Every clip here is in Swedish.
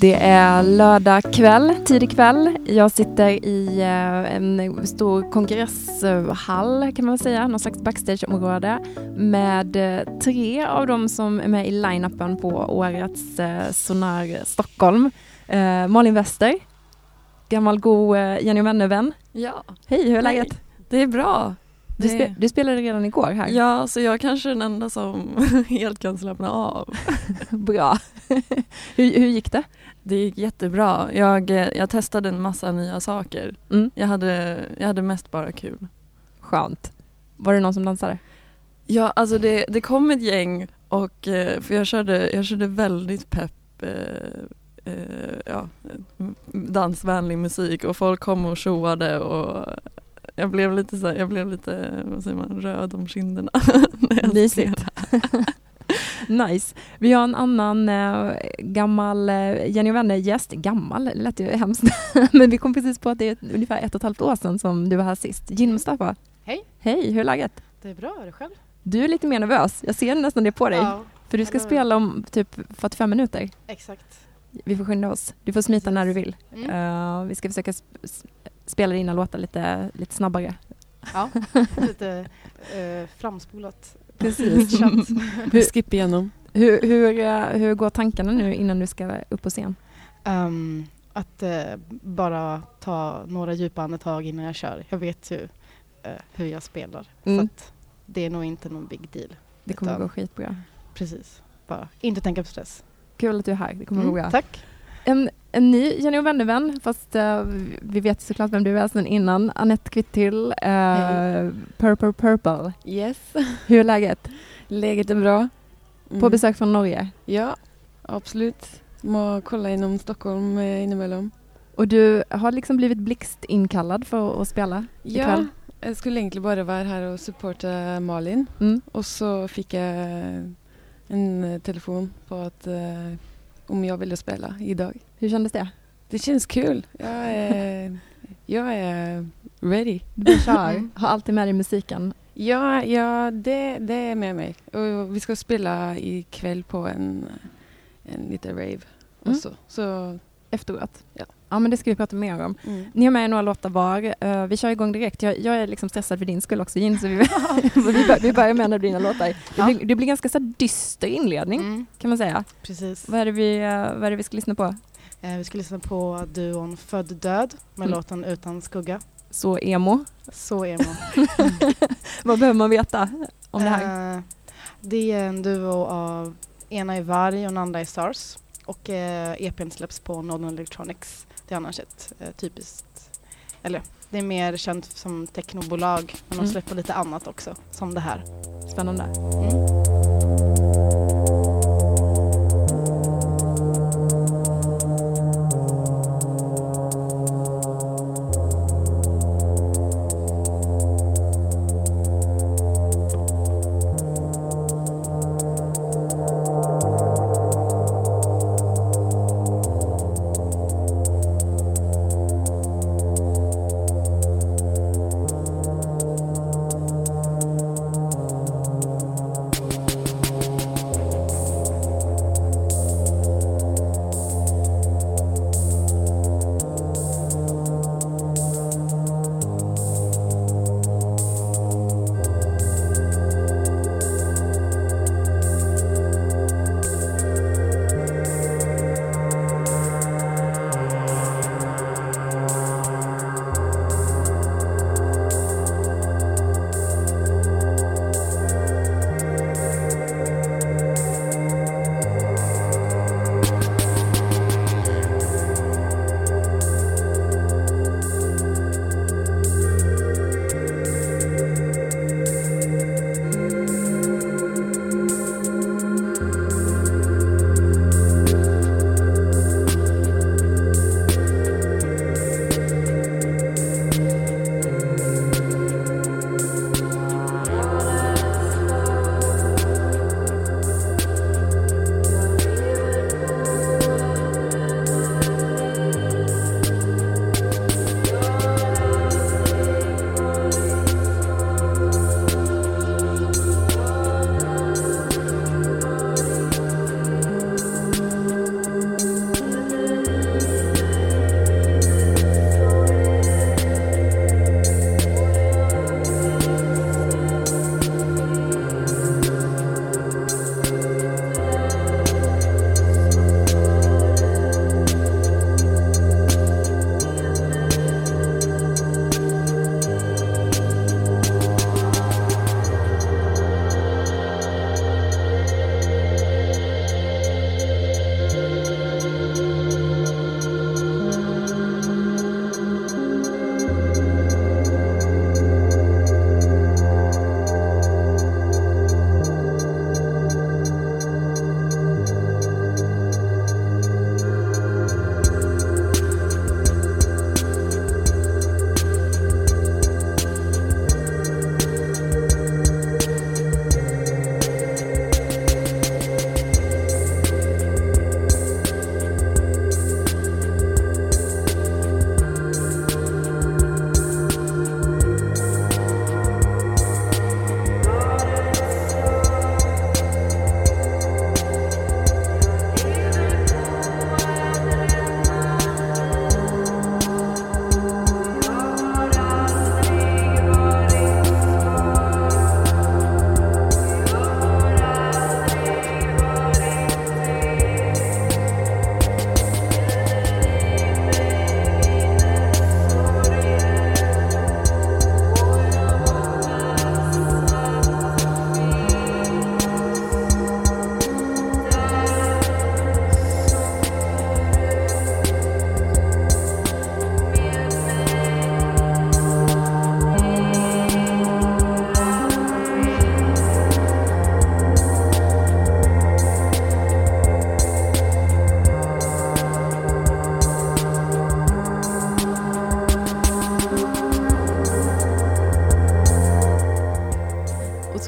Det är lördag kväll, tidig kväll. Jag sitter i eh, en stor kongresshall kan man säga, någon slags backstageområde med eh, tre av dem som är med i line-upen på årets eh, Sonar Stockholm. Malin Wester, gammal god Jenny Wennervän. Ja. Hej, hur är läget? Det är bra. Du, spe du, spelade redan igår här. Ja, så jag kanske är den enda som helt kan slappna av. Bra. hur, hur gick det? Det gick jättebra. Jag, jag testade en massa nya saker. Mm. Jag, hade, jag hade mest bara kul. Skönt. Var det någon som dansade? Ja, alltså det, det kom ett gäng och eh, för jag körde, jag körde väldigt pepp eh, eh, ja, dansvänlig musik och folk kom och tjoade och jag blev lite så här, jag blev lite, vad säger man, röd om kinderna. Mysigt. nice. Vi har en annan äh, gammal äh, Jenny vänner-gäst. Gammal det lät ju hemskt. Men vi kom precis på att det är ungefär ett och ett halvt år sedan som du var här sist. Jim Mustafa. Hej. Hej, hur är läget? Det är bra, är det själv? Du är lite mer nervös. Jag ser nästan det på dig. Ja. För du ska spela om typ 45 minuter. Exakt. Vi får skynda oss. Du får smita när du vill. Mm. Uh, vi ska försöka spela dina låtar lite, lite snabbare. Ja, lite uh, framspolat. Precis. hur, Skip igenom. Hur, hur, uh, hur går tankarna nu innan du ska upp på scen? Um, att uh, bara ta några djupa andetag innan jag kör. Jag vet ju hur jag spelar. Mm. Så det är nog inte någon big deal. Det kommer att gå skitbra. Precis. Bara inte tänka på stress. Kul att du är här. Det kommer mm, gå bra. Tack. En, en ny Jenny och vännervän, fast uh, vi vet såklart vem du är sedan innan. Anette Kvittill, uh, hey. Purple Purple. Yes. Hur är läget? Läget är bra. Mm. På besök från Norge? Ja, absolut. Må kolla inom Stockholm eh, inemellan. Och du har liksom blivit blixtinkallad för att spela ikväll? Ja, jag skulle egentligen bara vara här och supporta Malin. Mm. Och så fick jag en telefon på att uh, om jag ville spela idag. Hur kändes det? Det känns kul. Jag är, jag är ready. Du kör? Har alltid med dig musiken? Ja, ja det, det är med mig. Och vi ska spela ikväll på en, en liten rave. Mm. Och så. så Efteråt? Ja. Ja, men det ska vi prata mer om. Mm. Ni har med några låtar var. Uh, vi kör igång direkt. Jag, jag är liksom stressad för din skull också, Jin, så vi, vi, börjar med en av dina låtar. Ja. Det, blir, det blir ganska så dyster inledning, mm. kan man säga. Precis. Vad är det vi, uh, vad är vi ska lyssna på? Uh, vi ska lyssna på duon Född död med mm. låten Utan skugga. Så emo. Så emo. vad behöver man veta om det här? det är en duo av ena är Varg och den andra är Stars. Och eh, EPn släpps på Northern Electronics. Det är annars ett eh, typiskt, eller det är mer känt som technobolag men de mm. släpper lite annat också, som det här. Spännande. Mm.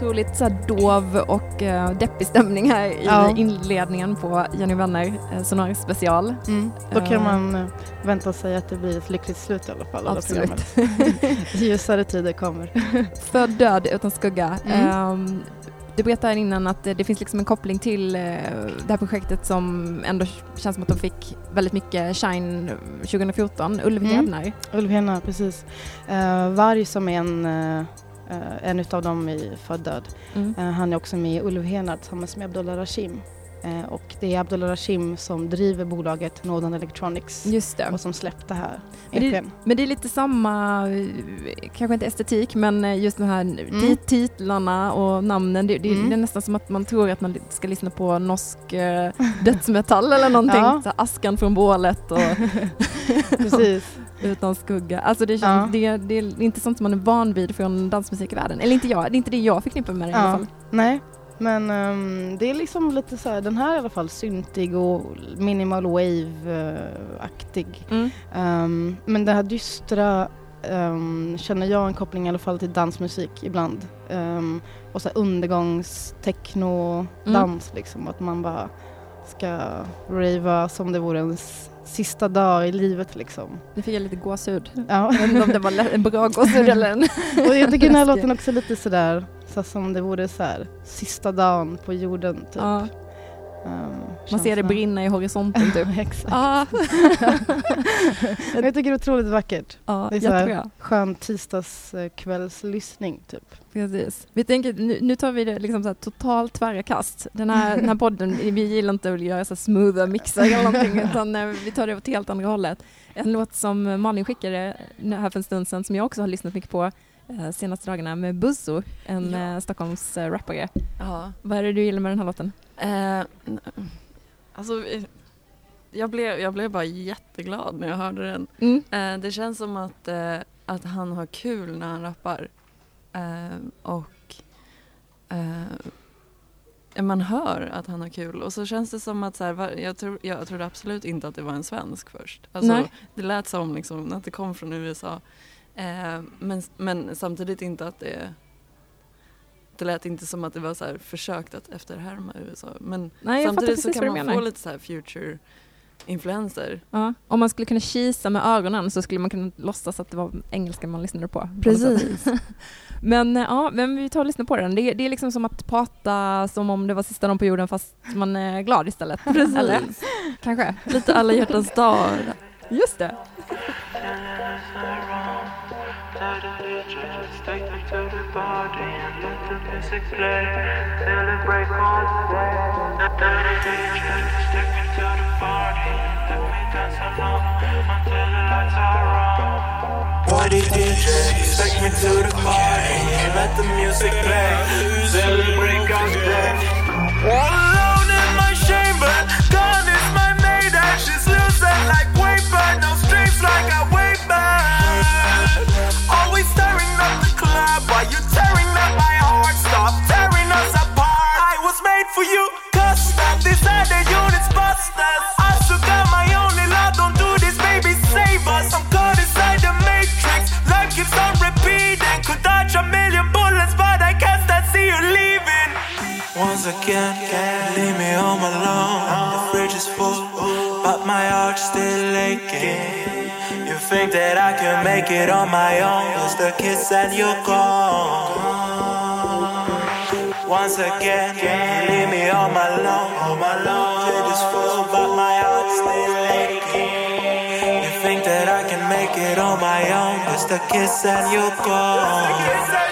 Lite så dov och uh, deppig stämning här i ja. inledningen på Jenny Wenner uh, Sonora special. Mm. Då kan uh, man vänta sig att det blir ett lyckligt slut i alla fall. Absolut. Ljusare tider kommer. För död utan skugga. Mm. Um, du berättade innan att det finns liksom en koppling till det här projektet som ändå känns som att de fick väldigt mycket shine 2014, Ulv Hednar. Mm. Ulv Hednar, precis. Uh, Varg som är en Uh, en utav dem är född död. Mm. Uh, han är också med i Ulvhena tillsammans med Abdullah Rashim. Uh, och det är Abdullah Rashim som driver bolaget Northern Electronics Just det. och som släppte här men det, men det är lite samma, kanske inte estetik, men just de här mm. titlarna och namnen. Det, det, mm. det, är nästan som att man tror att man ska lyssna på norsk uh, dödsmetall eller någonting. ja. Så askan från bålet och Precis. Utan skugga. Alltså det, känns, ja. det, det, är inte sånt som man är van vid från dansmusikvärlden. Eller inte jag, det är inte det jag förknippar med det ja. i alla fall. Nej, men um, det är liksom lite så här, den här i alla fall syntig och minimal wave-aktig. Mm. Um, men det här dystra um, känner jag en koppling i alla fall till dansmusik ibland. Och så här undergångstechno-dans mm. liksom, att man bara ska rava som det vore ens sista dag i livet liksom. Nu fick jag lite gåshud. Ja. Jag vet inte om det var en bra gåshud eller en Och jag tycker den här låten också lite sådär, så som det vore så här, sista dagen på jorden typ. Ja. Um, Man ser det brinna i horisonten typ. Exakt. Ah. jag tycker det är otroligt vackert. Ja, det är så här skön tisdagskvällslyssning typ. Precis. Vi tänker, nu, nu tar vi det liksom så här totalt tvära kast. Den här, den här podden, vi gillar inte att göra så smootha mixar eller någonting utan eh, vi tar det åt helt andra hållet. En låt som Malin skickade här för en stund sedan som jag också har lyssnat mycket på eh, senaste dagarna med Buzzo, en ja. eh, Stockholms eh, rappare. Ja. Vad är det du gillar med den här låten? Eh, alltså, jag blev, jag blev bara jätteglad när jag hörde den. Mm. Eh, det känns som att, eh, att han har kul när han rappar. Eh, och eh, man hör att han har kul och så känns det som att så här, jag, tror, jag trodde absolut inte att det var en svensk först. Alltså, det lät som liksom, att det kom från USA. Eh, men, men samtidigt inte att det det lät inte som att det var så här försökt att efterhärma USA. Men Nej, samtidigt så kan man få lite så här future influenser. Ja. Om man skulle kunna kisa med ögonen så skulle man kunna låtsas att det var engelska man lyssnade på. Precis. men ja, men vi tar och lyssnar på den. Det, det, är liksom som att prata som om det var sista dagen på jorden fast man är glad istället. Precis. Eller? Kanske. Lite alla hjärtans dag. Just det. Take them to the party and let the music play. Celebrate me to the party and let me dance along until the lights are on. Party DJ, take me to the party and let the music play. Celebrate for you, custom. These are the units, busters. I still got my only love. Don't do this, baby, save us. I'm caught inside the matrix. Life keeps on repeating. Could dodge a million bullets, but I can't stand see you leaving. Once again, leave me home alone. The fridge is full, but my heart's still aching You think that I can make it on my own. Just a kiss and you're gone. Once again, leave me all alone. All alone. It is full, but my heart's still aching. You think that I can make it on my own? Just a kiss and you're gone.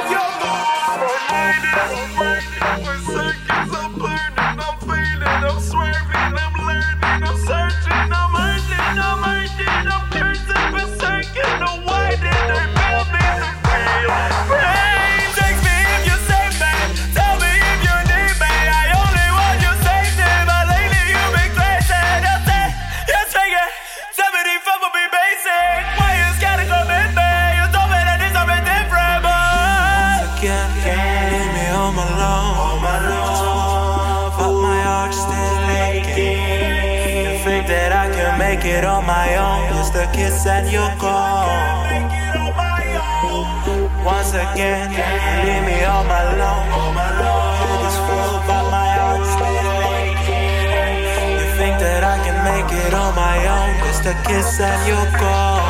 it on my own. Just a kiss and you're gone. Once again, leave me all alone. It is full, but my heart's still aching. You think that I can make it on my own? Just a kiss and you're gone.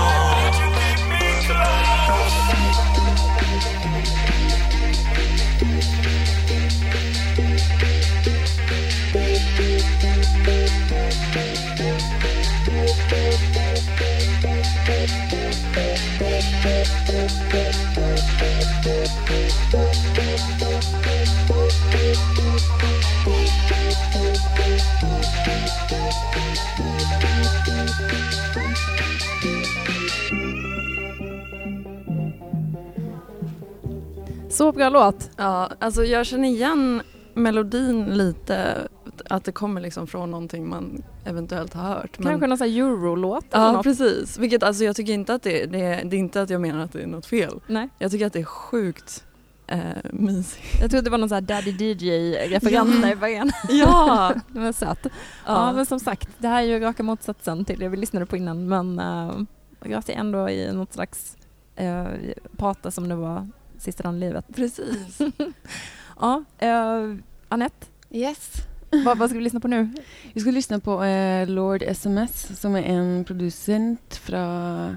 Så bra låt. Ja, alltså jag känner igen melodin lite, att det kommer liksom från någonting man eventuellt har hört. Kanske någon sån här eurolåt Ja något. precis, vilket alltså jag tycker inte att det, det, är- det är inte att jag menar att det är något fel. Nej. Jag tycker att det är sjukt eh, mysigt. Jag trodde det var någon sån här Daddy DJ-referens Ja. i början. Ja! Det var sött. Ja. ja. men som sagt, det här är ju raka motsatsen till det vi lyssnade på innan men uh, rör sig ändå i något slags uh, prata som det var sista dagen i livet. precis. Ja, uh, Anette, Yes. vad, vad ska vi lyssna på nu? Vi ska lyssna på eh, Lord SMS som är en producent från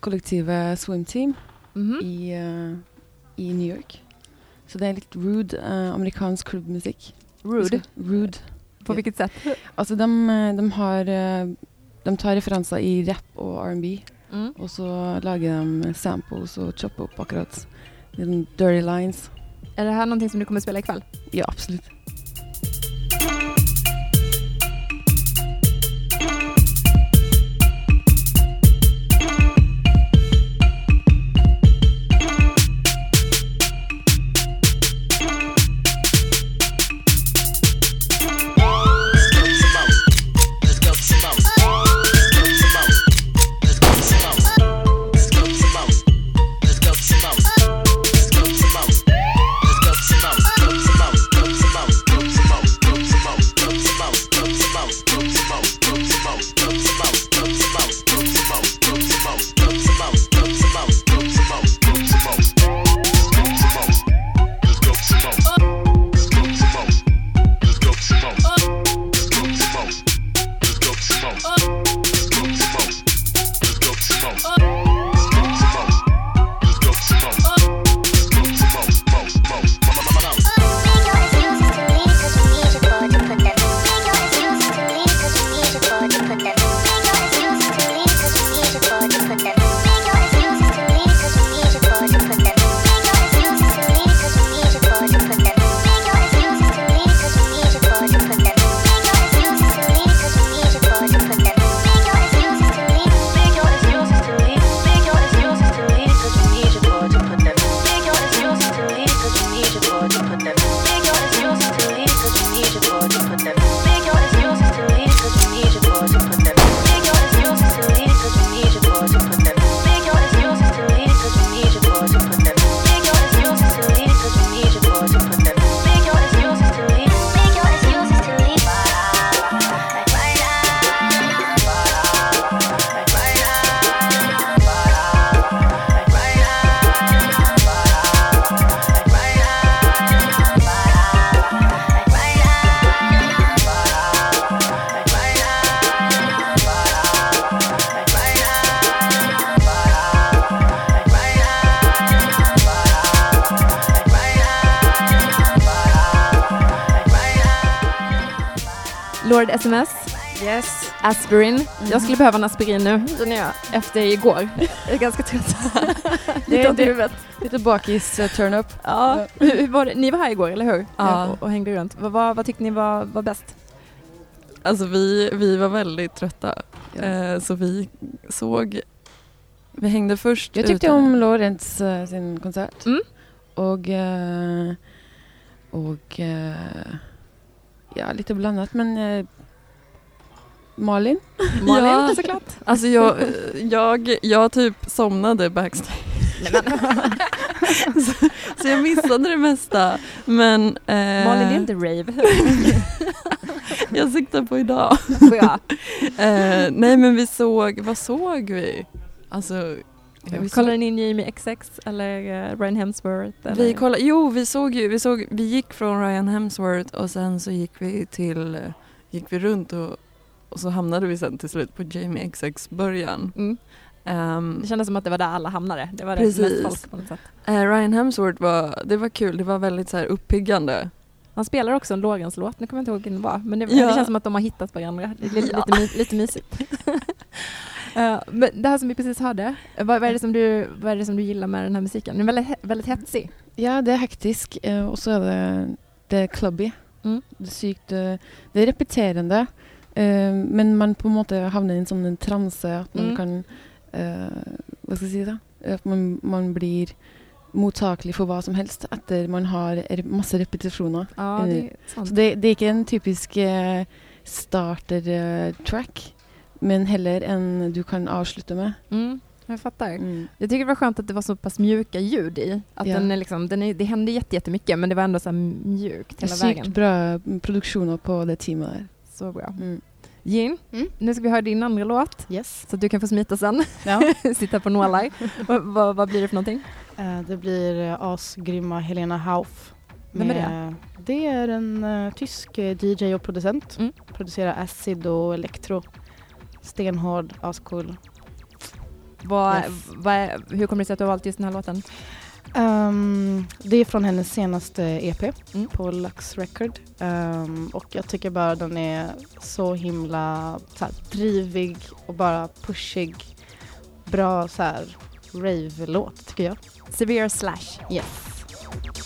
kollektivet Swim Team Mhm. i, eh, i New York. Så det är lite rude eh, amerikansk klubbmusik. Rude, Rude. på vilket sätt? Alltså de, eh, de har eh, de tar referenser i rap och R&B Mm. och så lagar de samples och choppar upp akkurat dirty lines. Är det här någonting som du kommer spela ikväll? Ja, absolut. Lord SMS, Yes. Aspirin. Jag skulle behöva en Aspirin nu, känner jag, efter igår. Jag är ganska trött. Lite ont i huvudet. Lite bakis uh, turn up. Ja. Hur, hur var det? Ni var här igår, eller hur? Ja. Och, och hängde runt. Vad, vad, vad tyckte ni var, var bäst? Alltså vi, vi var väldigt trötta. Ja. Eh, så vi såg, vi hängde först Jag tyckte ute. om Lorentz uh, sin konsert. Mm. Och, eh, och eh, ja, lite blandat men eh, Malin? Malin Ja. såklart. Alltså jag, jag, jag typ somnade backstage. Så, så jag missade det mesta. Men eh, Malin, är inte rave. jag siktar på idag. Eh, nej men vi såg, vad såg vi? Alltså, vi, Kollade ni in Jamie XX eller uh, Ryan Hemsworth? Eller? vi kollade, jo vi såg ju, vi, såg, vi gick från Ryan Hemsworth och sen så gick vi till, gick vi runt och och så hamnade vi sen till slut på Jamie XX början. Mm. Ehm, Det kändes som att det var där alla hamnade. Det var det Precis. mest folk på något sätt. eh, Ryan Hemsworth var, det var kul, det var väldigt så här uppiggande. Han spelar också en Lorentz-låt, nu kommer jag inte ihåg vilken det var. Men det, Ja. det känns som att de har hittat varandra. Det är lite, Ja. lite, lite mysigt. Eh, men det här som vi precis hörde, vad, vad, är det som du, vad är det som du gillar med den här musiken? Den är väldigt, väldigt hetsig. Ja, det är hektisk, eh, och så är det, det är clubby. Mm. Det är sykt eh, Det är repeterande, men man på en måte havner i en sånn en transe at man Mm. kan eh, Hva skal jeg si, da? At man, man blir mottakelig for hva som helst etter man har re- masse repetisjoner. Ja, det. Så det, det är inte en typisk starter-track, men heller en du kan avsluta med. Mm, jag fattar. Mm. Jag tycker det var skönt att det var så pass mjuka ljud i. Att Ja. den är liksom, den är, det hände jätte- jättemycket men det var ändå så mjukt hela Sykt vägen. bra produksjoner på det teamet. Så bra. Mm. Jin, Mm. nu ska vi höra din andra låt Yes. så att du kan få smita sen. Ja. Sitta på nålar. vad, vad, blir det för någonting? Eh, det blir eh, asgrymma Helena Hauff. Vem är det? Det är en eh, tysk DJ och producent. Mm. Producerar acid och electro. Stenhård, ascool. Vad, Yes. vad hur kommer det sig att du har valt just den här låten? Ehm, det är från hennes senaste EP Mm. på Lux Record. Ehm, och jag tycker bara den är så himla så här, drivig och bara pushig. Bra så här rave-låt tycker jag. Severe Slash. Yes.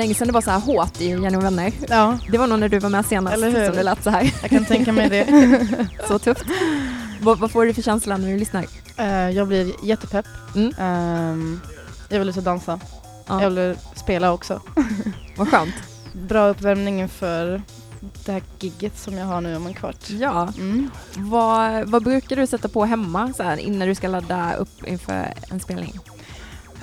länge sedan det var så här hårt i Jenny och vänner. Ja, Det var nog när du var med senast Eller hur? som det lät så här. jag kan tänka mig det. Så tufft. vad, vad får du för känsla när du lyssnar? Eh, jag blir jättepepp. Mm. Ehm, jag vill ut och dansa. Ja. Jag vill spela också. Vad skönt. Bra uppvärmning inför det här gigget som jag har nu om en kvart. Ja. Mm. Vad, vad brukar du sätta på hemma så här, innan du ska ladda upp inför en spelning?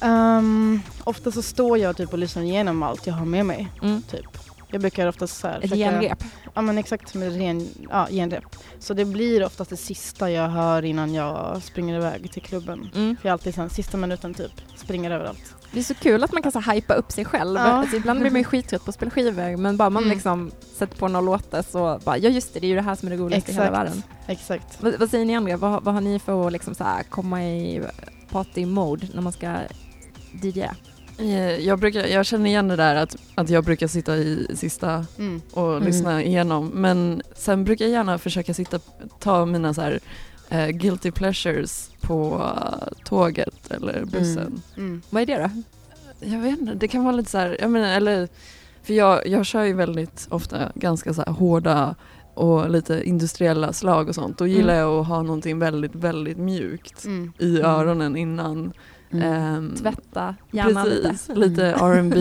Um, ofta så står jag typ och lyssnar igenom allt jag har med mig. Mm. Typ. Jag brukar oftast så här, Ett genrep? Ja men exakt som ett ren, ja, genrep. Så det blir oftast det sista jag hör innan jag springer iväg till klubben. Mm. För jag alltid sen sista minuten typ springer överallt. Det är så kul att man kan så hypa upp sig själv. Ja. Alltså, ibland blir man ju skittrött på att spela skivor men bara man Mm. liksom sätter på några låtar så bara, ja just det, det är ju det här som är det roligaste i hela världen. Exakt. Vad, vad säger ni andra? Vad, vad har ni för att liksom så här komma i party-mode när man ska DJa? Eh, Jag, brukar, jag känner igen det där att, att jag brukar sitta i sista Mm. och Mm. lyssna igenom. Men sen brukar jag gärna försöka sitta, ta mina så här, eh, guilty pleasures på eh, tåget eller bussen. Mm. Vad är det då? Jag vet inte, det kan vara lite så här, jag menar, eller, för jag, jag kör ju väldigt ofta ganska så här hårda och lite industriella slag och sånt. Då gillar Mm. jag att ha någonting väldigt, väldigt mjukt Mm. i Mm. öronen innan. Mm. ehm, Tvätta hjärnan precis, lite. lite R&B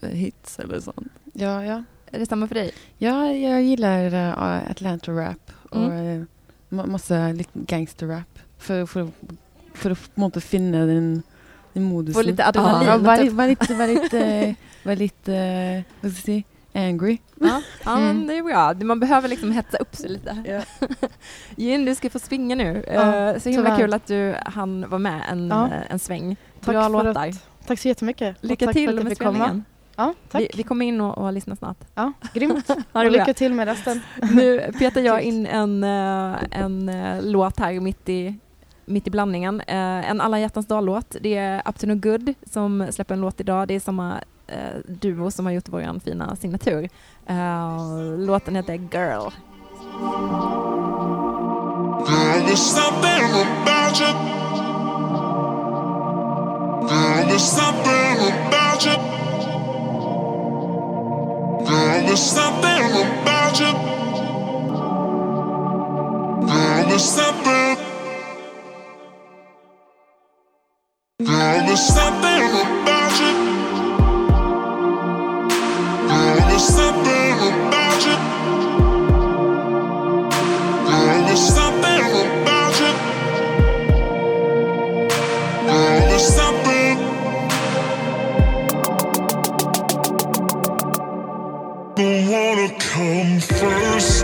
hits eller sånt. Ja, ja. Är det samma för dig? Ja, jag gillar uh, Atlanta rap och Mm. uh, ma- masse litt gangster-rap. For, for, for å på en måte finne den, den modusen. Få lite adrenalin, Ja, være typ. litt, være litt, være litt, eh, være litt Angry. Ja, ja Mm. men det är bra. Man behöver liksom hetsa upp sig lite. Ja. Jin, du ska få svinga nu. Ja, Eh, så himla tyvärr. kul att du hann vara med en, Ja. eh, en sväng. Tack Bra låtar. att- Tack så jättemycket. Och Lycka för till med spelningen. Ja, tack. Vi, vi kommer in och, och lyssnar snart. Ja, grymt. Ha Och det lycka till med resten. Nu petar jag in en, eh, en låt här mitt i, mitt i blandningen. Eh, En Alla hjärtans dag-låt. Det är Up to no good som släpper en låt idag. Det är samma Eh, duo som har gjort vår fina signatur. Eh, låten heter Girl. There was something about you. There was something about you. Something about you. Something. Something about you. Come first.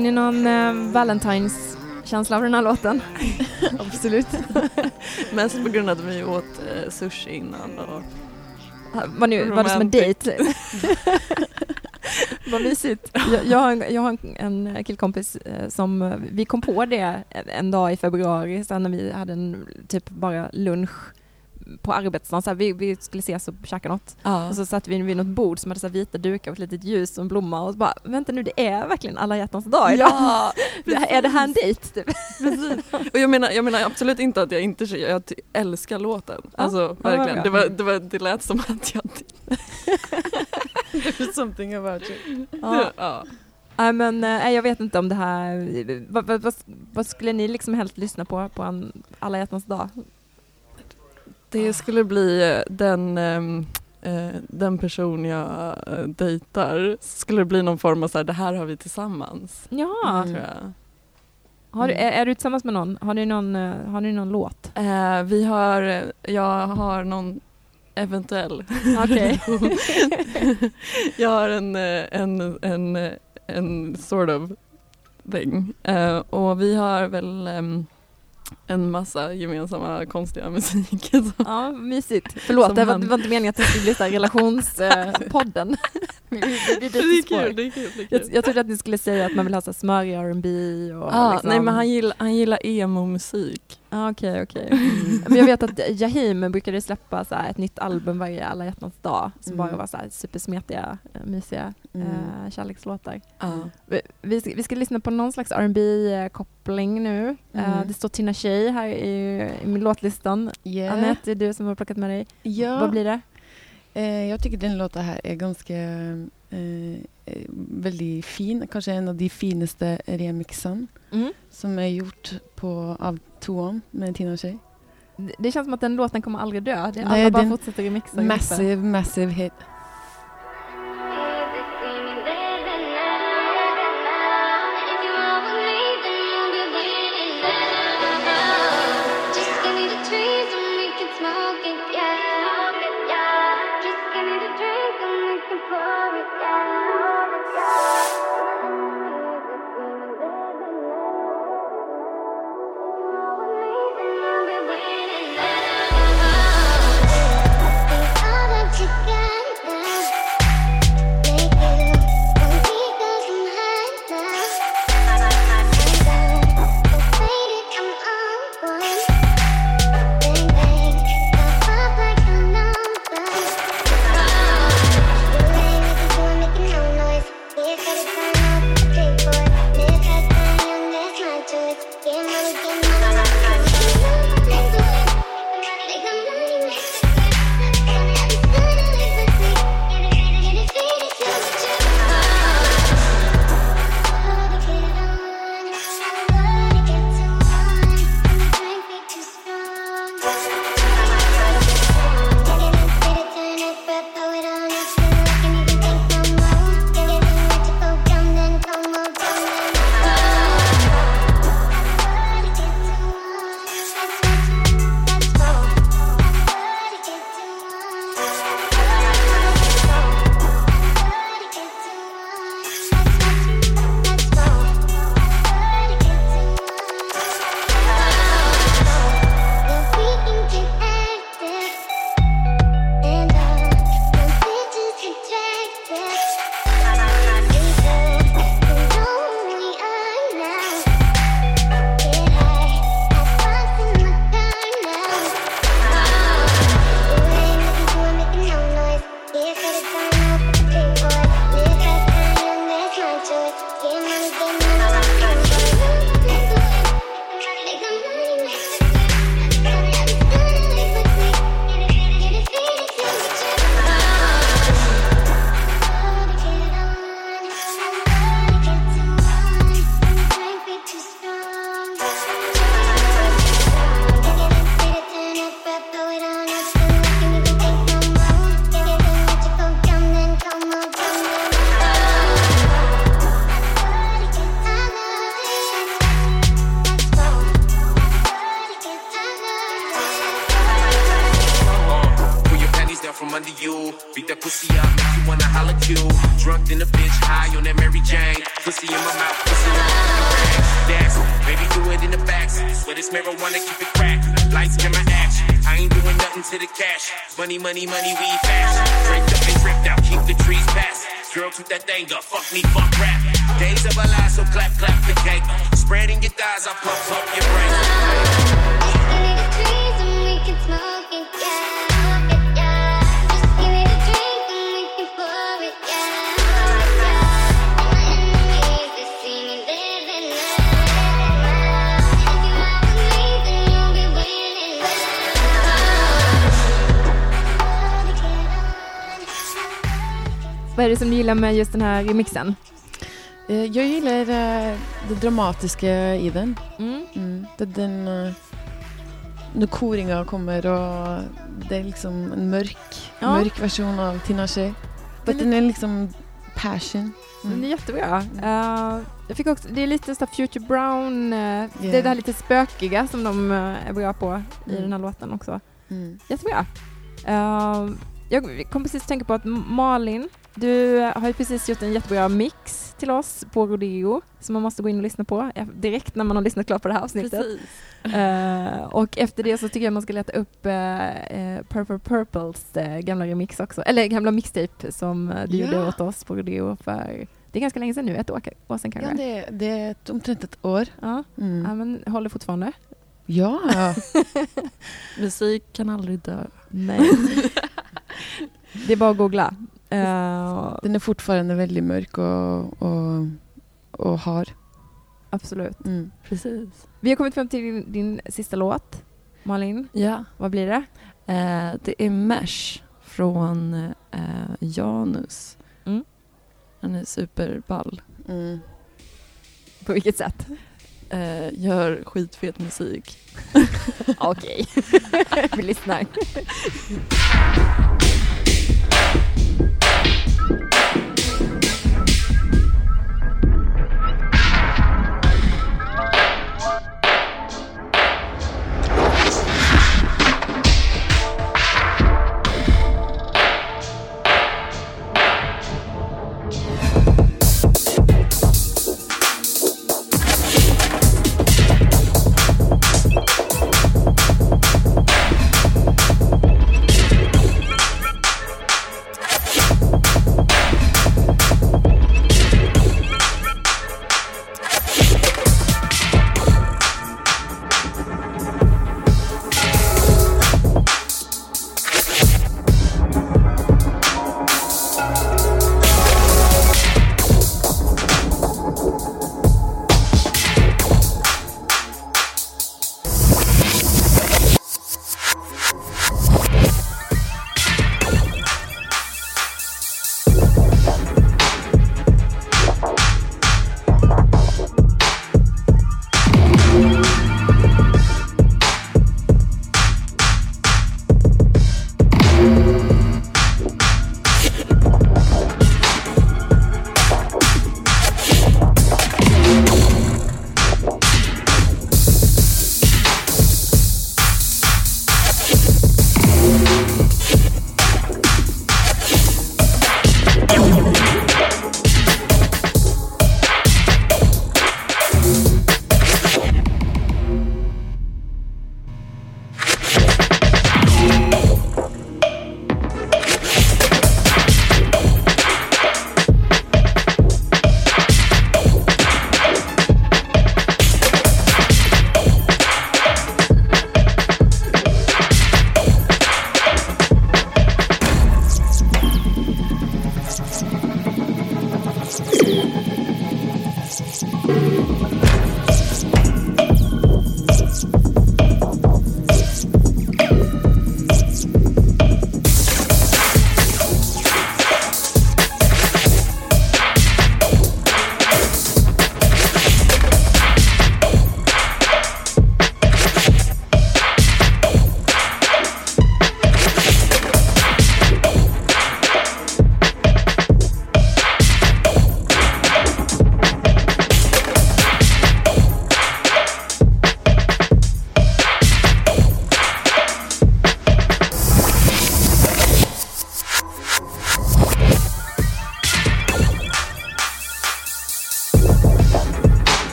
Får ni någon eh, Valentines-känsla av den här låten? Absolut. Mest på grund av att vi åt eh, sushi innan och Var, ni, var det som en dejt? Vad mysigt. Jag, jag, har en, jag har en, en killkompis eh, som, eh, vi kom på det en dag i februari sen när vi hade en typ bara lunch på arbetsdagen, så här, vi, vi skulle ses och käka något. Ja. Och så satt vi vid något bord som hade så vita dukar och ett litet ljus och en blomma och så bara, vänta nu det är verkligen alla hjärtans dag idag. Ja, är det här en dejt? Och jag menar, jag menar absolut inte att jag inte jag älskar låten. Alltså vad verkligen. bra. Det, var, det, var, det lät som att jag... There's something about you. Ja. Ja. Nej men eh, jag vet inte om det här, vad, vad, vad, vad skulle ni liksom helst lyssna på på en alla hjärtans dag? Det skulle bli eh, den, ehm, eh, den person jag eh, dejtar, skulle det bli någon form av så här, det här har vi tillsammans. Ja, Tror jag. har du, är, är du tillsammans med någon? Har ni någon, eh, har ni någon låt? Eh, vi har, jag har någon eventuell Okej. jag har en, en, en, en sort of thing. Eh, och vi har väl ehm, en massa gemensamma konstiga musik. Ja, mysigt. Förlåt, Som det var, han. det var inte meningen att det skulle bli så relationspodden. Vi- vi byter det är kul, det är kul. Det är Jag, kul. jag trodde att ni skulle säga att man vill ha så smörig R&B och Ah, liksom. Nej men han gillar, han gillar emo-musik. Ah, Okej, okej. Men jag vet att Jahim brukade släppa så ett nytt album varje alla hjärtans dag som Mm. bara var så här supersmetiga, eh, mysiga Mm. eh, kärlekslåtar. Ja. Vi- Vi ska, vi ska lyssna på någon slags rb koppling nu. Eh, Mm. det står Tina Tjej här i, i min låtlistan. Yeah. Anette, det är du som har plockat med dig. Ja. Vad blir det? Eh, jag tycker den låten här är ganska eh, eh, väldigt fin. Kanske en av de finaste remixen som är gjort på, av Toan med Tina Tjej. Det- Det känns som att den låten kommer aldrig dö. Det, Nej, alla bara fortsätter remixa. Massive, massive hit. Money, money, we fast. Draped up and dripped out, keep the trees past. Girl, toot that thing up, fuck me, fuck rap. Days of a lie, so clap, clap the cake. Spreading your thighs, I pump det som du gillar med just den här remixen? Eh, Jag gillar eh, det dramatiska i den. Mm. Mm. Det, den eh, när koringa kommer och det är liksom en mörk, Ja. mörk version av Tinashe. Den Den är liksom passion. Den är Mm. jättebra. Eh, jag fick också, det är lite så Future Brown, eh, det är Yeah. det här lite spökiga som de eh, är bra på i Mm. den här låten också. Mm. Jättebra. Uh, jag kom precis att tänka på att Malin, du har ju precis gjort en jättebra mix till oss på Rodeo som man måste gå in och lyssna på eh, direkt när man har lyssnat klart på det här avsnittet. Eh, och efter det så tycker jag man ska leta upp uh, Purple Purples gamla remix också, eller gamla mixtape som du Ja. gjorde åt oss på Rodeo för, det är ganska länge sedan nu, ett år, år sedan Ja, kanske. det, det är omtrent ett år. Ja, Mm. ja, men håller fortfarande. Ja, Musik kan aldrig dö. Nej. det är bara att googla. Eh, den är fortfarande väldigt mörk och, och, och har. absolut. Mm. Precis. Vi har kommit fram till din, din sista låt. Malin, Ja, vad blir det? eh, det är Mesh från eh, Janus. Mm. Han är superball. Mm. På vilket sätt? Eh, gör skitfet musik. Okej, vi lyssnar.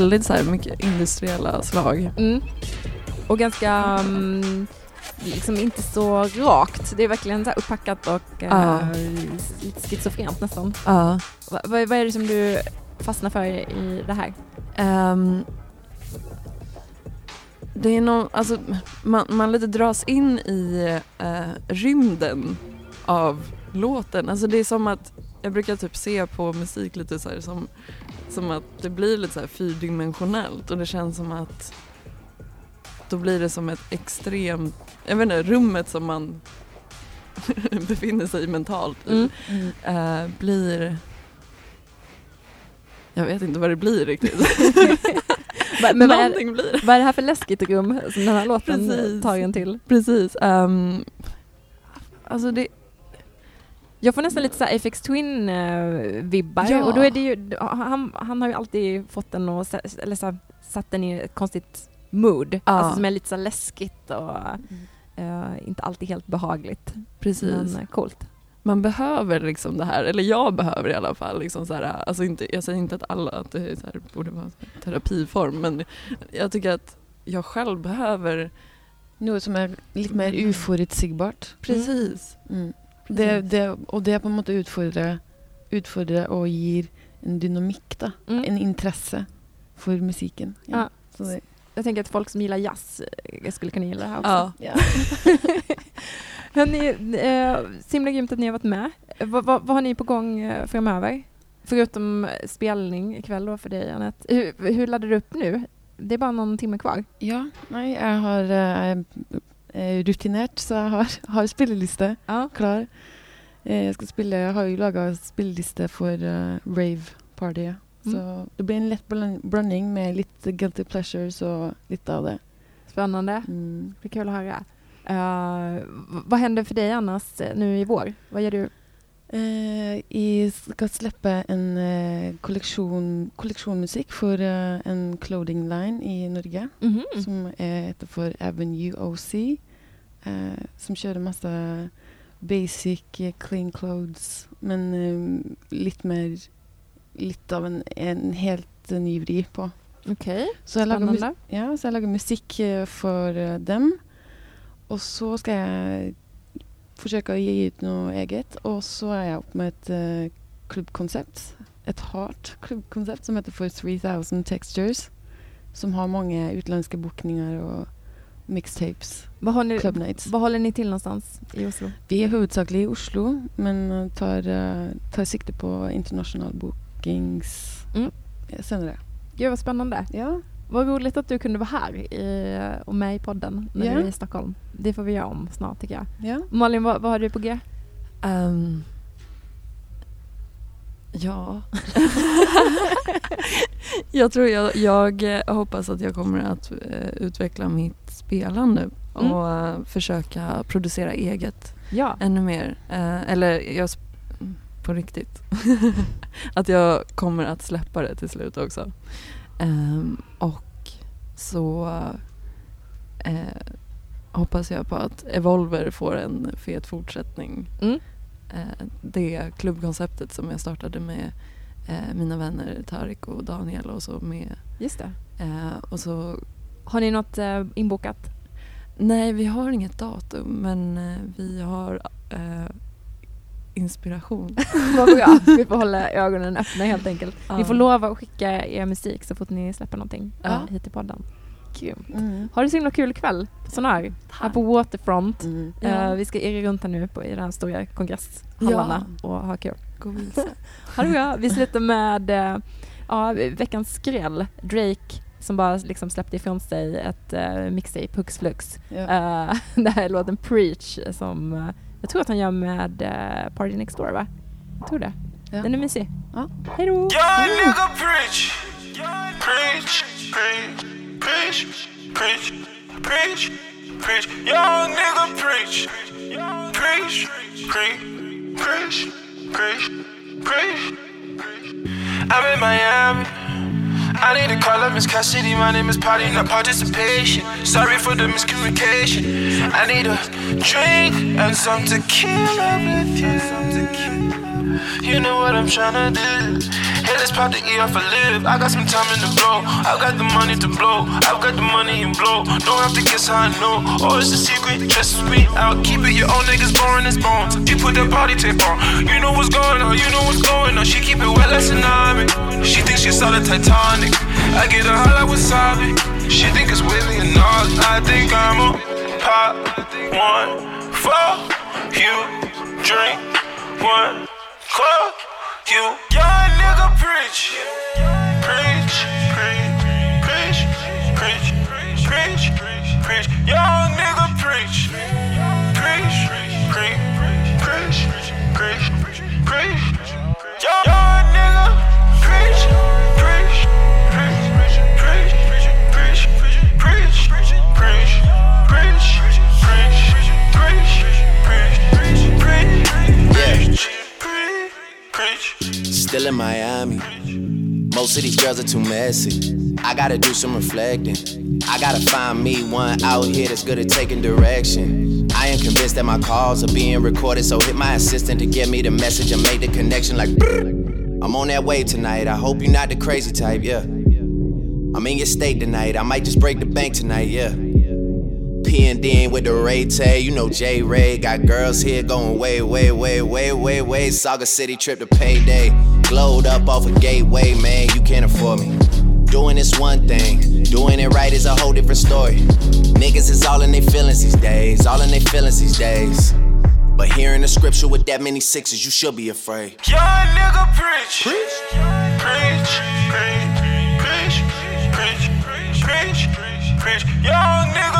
Väldigt så här mycket industriella slag. Mm. Och ganska, mm, liksom inte så rakt. Det är verkligen så här upppackat och eh, Ja. lite schizofrent nästan. Va, vad, vad är det som du fastnar för i det här? Ehm, det är någon, alltså man, man lite dras in i eh, rymden av låten. Alltså det är som att, jag brukar typ se på musik lite så här som, som att det blir lite så här fyrdimensionellt och det känns som att då blir det som ett extremt, jag vet inte, rummet som man befinner sig mentalt i Mm. eh, blir jag vet inte vad det blir riktigt. Men vad är, blir vad är det här för läskigt rum som den här låten Precis. tar en till? Precis. Um, alltså det, Jag får nästan lite så Aphex Twin-vibbar Ja. och då är det ju, han, han har ju alltid fått den sä- eller så här, satt den i ett konstigt mood, Ja. alltså som är lite så läskigt och eh, inte alltid helt behagligt. precis. Men coolt. Man behöver liksom det här, eller jag behöver i alla fall. Liksom så här, alltså inte, jag säger inte att alla att det är så här, borde vara en terapiform men jag tycker att jag själv behöver Noe som er litt mer uforutsigbart. Precis. Mm. Det, det, og det på en måte utfordrer, utfordrer og gir en dynamikk, da. Mm. En interesse for musikken. Ja. Så det, Jag tänker att folk som gillar jazz eh, skulle kunna gilla det här också. Ja. ja. Hörni, eh, så himla grymt att ni har varit med. Eh, Vad, vad, har ni på gång eh, framöver? Förutom spelning ikväll då för dig Anette. Hur, hur laddar du upp nu? Det är bara någon timme kvar. ja. Nei, jeg har eh, rutinert, så jeg har, har spilleliste Ja. klar. Eh, Jeg skal spille, jeg har jo laga spilleliste for eh, rave-partyet. Så Mm. det blir en lett bland- blanding med litt guilty pleasures og litt av det. Spännande. Mm. Det är kul att höra. Eh, v- vad händer för dig annars eh, nu i vår? Vad gör du? Eh, jeg skal slippe en eh, kolleksjon, kolleksjonmusikk for eh, en clothing line i Norge. Mhm. Som er heter for Avenue OC. Eh, som kjører masse basic eh, clean clothes, men eh, litt mer Litt av en, en helt eh, ny vri på. Okej, Så jeg lager, ja, så jeg lager musikk eh, for eh, dem. Og så skal jeg forsøke å gi ut noe eget. Og så er jeg opp med et eh, klubbkonsept. Et hardt klubbkonsept som heter for 3000 Textures. Som har mange utenlandske bookninger og mixtapes. Vad, nights. vad håller ni till någonstans i Oslo? Vi er hovedsakelig i Oslo, men tar, eh, tar sikte på international bookings Mm. senere. Gud vad spännande. Ja. Vad roligt att du kunde vara här i, och med i podden när Ja. du är i Stockholm. Det får vi göra om snart tycker jag. ja. Malin, vad, vad har du på G? Ehm, ja. jag tror jag, jag eh, hoppas att jag kommer att eh, utveckla mitt spelande Mm. och eh, försöka producera eget Ja. ännu mer. Eller jag, på riktigt. att jag kommer att släppa det till slut också. Ehm, och så eh, hoppas jag på att Evolver får en fet fortsättning. Mm. Eh, det klubbkonceptet som jag startade med eh, mina vänner Tarik och Daniel och så med Just det. och så Har ni något inbokat? Nej, vi har inget datum men vi har inspiration. Vi får hålla ögonen öppna helt enkelt. Ni Ja. får lova att skicka er musik så fort ni släpper någonting Ja. hit till podden. Grymt. Mm. Ha det så himla kul ikväll på Sonar. Här på Waterfront. Mm. Ja. Eh, vi ska irra runt här nu på, i de här stora kongresshallarna och ha kul. Ha det bra. Vi slutar med eh, ja, veckans skräll. Drake som bara liksom släppte ifrån sig ett uh, mixtape, Hux Flux. Ja. Eh, det här är låten Preach som eh, jag tror att han gör med uh, Party Next Door va? Jag tror det. Ja. Den är mysig. Ja. Hej då! Preach, preach, preach, preach, preach, preach. Young nigga preach, preach, preach, preach, preach, preach. I'm in Miami. I need to call up Miss Cassidy. My name is Party, not participation. Sorry for the miscommunication. I need a drink and some tequila with you. You know what I'm tryna do. Hey, let's pop the E off a live. I got some time in the blow. I've got the money to blow. I've got the money and blow. Don't have to guess how I know. Oh, it's a secret. Trust me, I'll keep it. Your own niggas boring as bones. You put that body tape on. You know what's going on. You know what's going on. She keep it wet like tsunami. She thinks she saw the Titanic. I get a holla wasabi. She think it's with me and all. I think I'm a pop one for you. Drink one club. You young nigga preach. Preach, preach, preach, preach, preach, preach. Young nigga preach. Preach, preach, preach, preach, preach. Young Still in Miami. Most of these girls are too messy. I gotta do some reflecting. I gotta find me one out here that's good at taking direction. I am convinced that my calls are being recorded, so hit my assistant to get me the message and make the connection like. I'm on that wave tonight. I hope you're not the crazy type, yeah. I'm in your state tonight. I might just break the bank tonight, yeah. PNDing with the Ray Tay. You know J Ray got girls here going way, way, way, way, way, way. Saga City trip to payday. Glowed up off a of gateway, man. You can't afford me. Doing this one thing, doing it right is a whole different story. Niggas is all in their feelings these days, all in their feelings these days. But hearing the scripture with that many sixes, you should be afraid. Young nigga preach. Preach. Preach. Preach. Preach. Preach. Preach. Preach. Young nigga